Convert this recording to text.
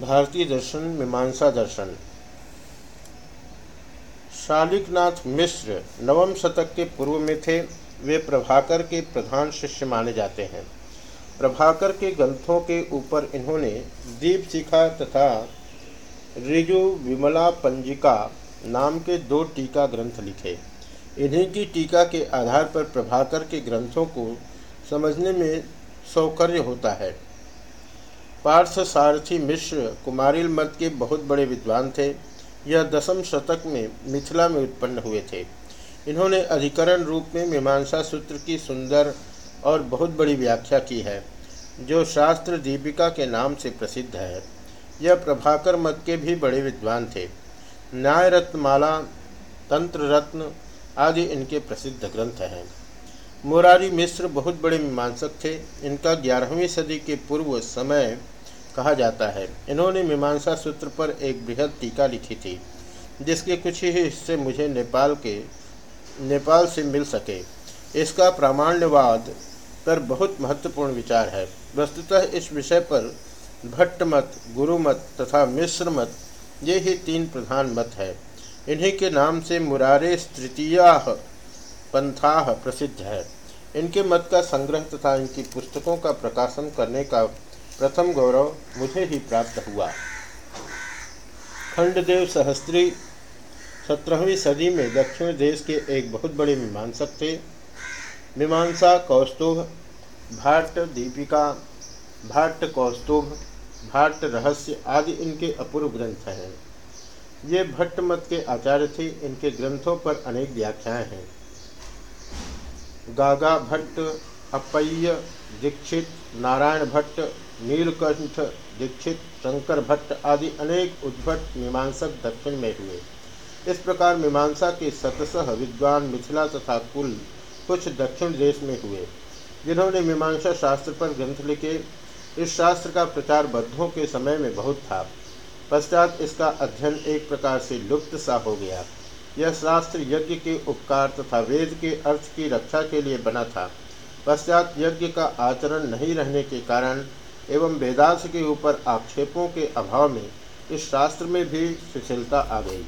भारतीय दर्शन, मीमांसा दर्शन। शालिकनाथ मिश्र नवम शतक के पूर्व में थे। वे प्रभाकर के प्रधान शिष्य माने जाते हैं। प्रभाकर के ग्रंथों के ऊपर इन्होंने दीप शिखा तथा ऋजु विमला पंजिका नाम के दो टीका ग्रंथ लिखे। इन्हीं की टीका के आधार पर प्रभाकर के ग्रंथों को समझने में सौकर्य होता है। पार्थ सारथी मिश्र कुमारिल मत के बहुत बड़े विद्वान थे। यह दसम शतक में मिथिला में उत्पन्न हुए थे। इन्होंने अधिकरण रूप में मीमांसा सूत्र की सुंदर और बहुत बड़ी व्याख्या की है, जो शास्त्र दीपिका के नाम से प्रसिद्ध है। यह प्रभाकर मत के भी बड़े विद्वान थे। न्याय रत्नमाला तंत्र रत्न आदि इनके प्रसिद्ध ग्रंथ हैं। मुरारी मिश्र बहुत बड़े मीमांसक थे। इनका ग्यारहवीं सदी के पूर्व समय कहा जाता है। इन्होंने मीमांसा सूत्र पर एक बृहद टीका लिखी थी, जिसके कुछ ही हिस्से मुझे नेपाल के, नेपाल से मिल सके। इसका प्रामाण्यवाद पर बहुत महत्वपूर्ण विचार है। वस्तुतः इस विषय पर भट्ट मत गुरुमत तथा मिश्र मत, ये ही तीन प्रधान मत है। इन्हीं के नाम से मुरारे तृतीया पंथा प्रसिद्ध है। इनके मत का संग्रह तथा इनकी पुस्तकों का प्रकाशन करने का प्रथम गौरव मुझे ही प्राप्त हुआ। खंडदेव सहस्त्री सत्रहवीं सदी में दक्षिण देश के एक बहुत बड़े मीमांसक थे। मीमांसा कौस्तुभ, भाट दीपिका, भाट कौस्तुभ, भाट रहस्य आदि इनके अपूर्व ग्रंथ हैं। ये भट्ट मत के आचार्य थे, इनके ग्रंथों पर अनेक व्याख्याएँ हैं। गागा भट्ट, अपय्य, दीक्षित, नारायण भट्ट नीलकंठ दीक्षित, शंकर भट्ट आदि अनेक उद्भट मीमांसक दक्षिण में हुए। इस प्रकार मीमांसा के सतसह विद्वान मिथिला तथा कुल कुछ दक्षिण देश में हुए, जिन्होंने मीमांसा शास्त्र पर ग्रंथ लिखे। इस शास्त्र का प्रचार बद्धों के समय में बहुत था। पश्चात इसका अध्ययन एक प्रकार से लुप्त सा हो गया। यह शास्त्र यज्ञ के उपकार तथा वेद के अर्थ की रक्षा के लिए बना था। पश्चात यज्ञ का आचरण नहीं रहने के कारण एवं वेदांश के ऊपर आक्षेपों के अभाव में इस शास्त्र में भी शिथिलता आ गई।